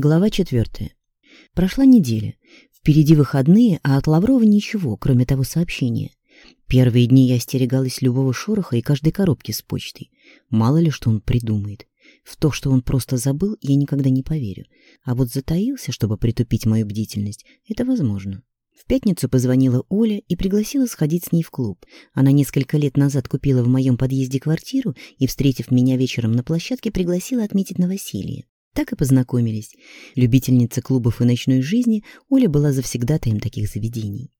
Глава 4. Прошла неделя. Впереди выходные, а от Лаврова ничего, кроме того сообщения. Первые дни я остерегалась любого шороха и каждой коробки с почтой. Мало ли, что он придумает. В то, что он просто забыл, я никогда не поверю. А вот затаился, чтобы притупить мою бдительность, это возможно. В пятницу позвонила Оля и пригласила сходить с ней в клуб. Она несколько лет назад купила в моем подъезде квартиру и, встретив меня вечером на площадке, пригласила отметить новоселье. Так и познакомились. Любительница клубов и ночной жизни, Оля была завсегдатаем таких заведений.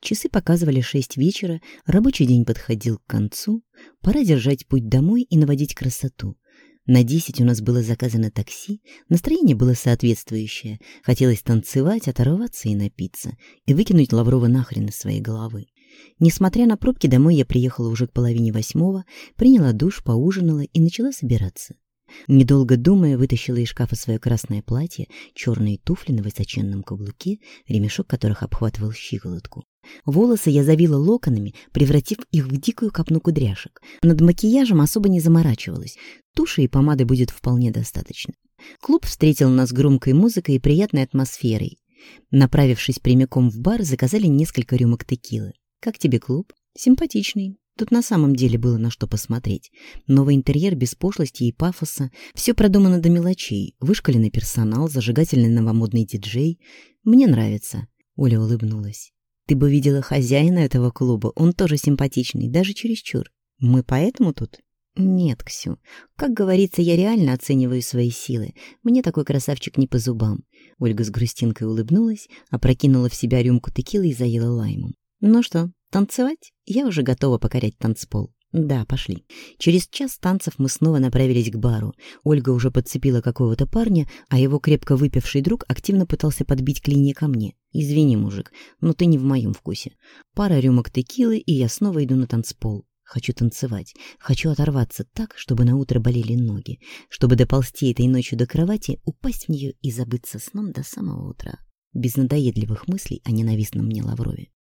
Часы показывали шесть вечера, рабочий день подходил к концу, пора держать путь домой и наводить красоту. На десять у нас было заказано такси, настроение было соответствующее, хотелось танцевать, оторваться и напиться, и выкинуть Лаврова нахрен из своей головы. Несмотря на пробки, домой я приехала уже к половине восьмого, приняла душ, поужинала и начала собираться. Недолго думая, вытащила из шкафа свое красное платье, черные туфли на высоченном каблуке, ремешок которых обхватывал щиколотку. Волосы я завила локонами, превратив их в дикую копну кудряшек. Над макияжем особо не заморачивалась. Туши и помады будет вполне достаточно. Клуб встретил нас громкой музыкой и приятной атмосферой. Направившись прямиком в бар, заказали несколько рюмок текилы. «Как тебе клуб?» «Симпатичный. Тут на самом деле было на что посмотреть. Новый интерьер без пошлости и пафоса, все продумано до мелочей, вышкаленный персонал, зажигательный новомодный диджей. Мне нравится. Оля улыбнулась. Ты бы видела хозяина этого клуба, он тоже симпатичный, даже чересчур. Мы поэтому тут? Нет, Ксю. Как говорится, я реально оцениваю свои силы. Мне такой красавчик не по зубам. Ольга с грустинкой улыбнулась, опрокинула в себя рюмку текилы и заела лаймом. Ну что, Танцевать? Я уже готова покорять танцпол. Да, пошли. Через час танцев мы снова направились к бару. Ольга уже подцепила какого-то парня, а его крепко выпивший друг активно пытался подбить клинья ко мне. Извини, мужик, но ты не в моем вкусе. Пара рюмок текилы, и я снова иду на танцпол. Хочу танцевать, хочу оторваться так, чтобы на утро болели ноги, чтобы доползти этой ночью до кровати, упасть в нее и забыться сном до самого утра без надоедливых мыслей о ненавистном мне Лаврове.